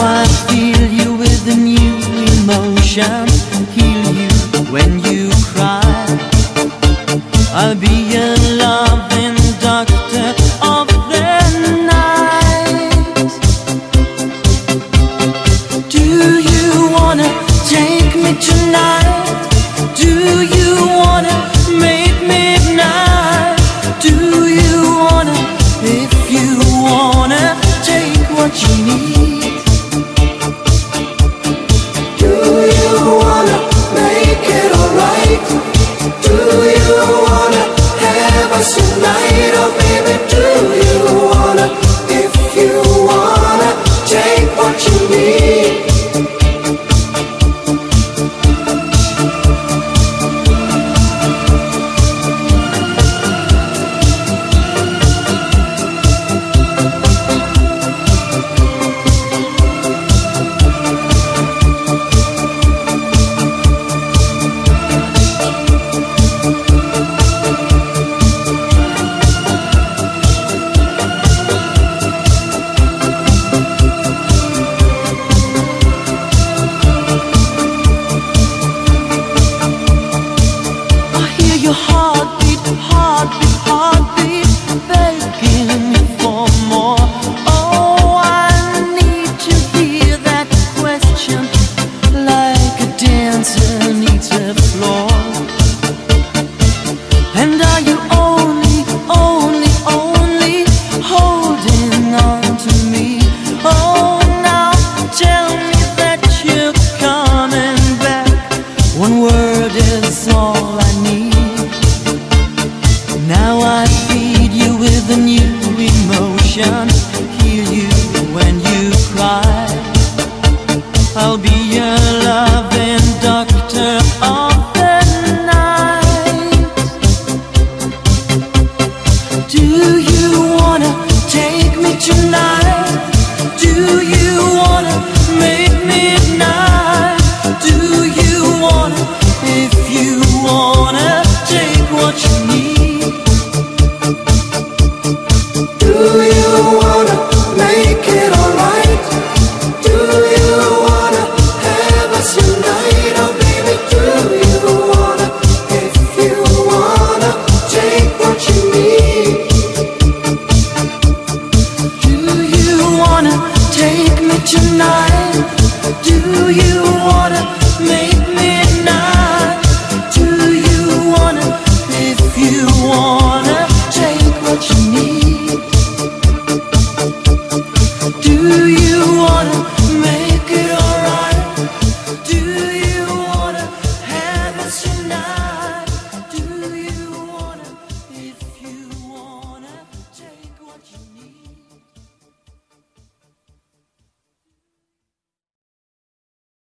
I steal you with a new emotion. Heal you when you cry. I'll be your loving doctor. tonight? Do you?